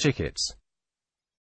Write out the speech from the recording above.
tickets.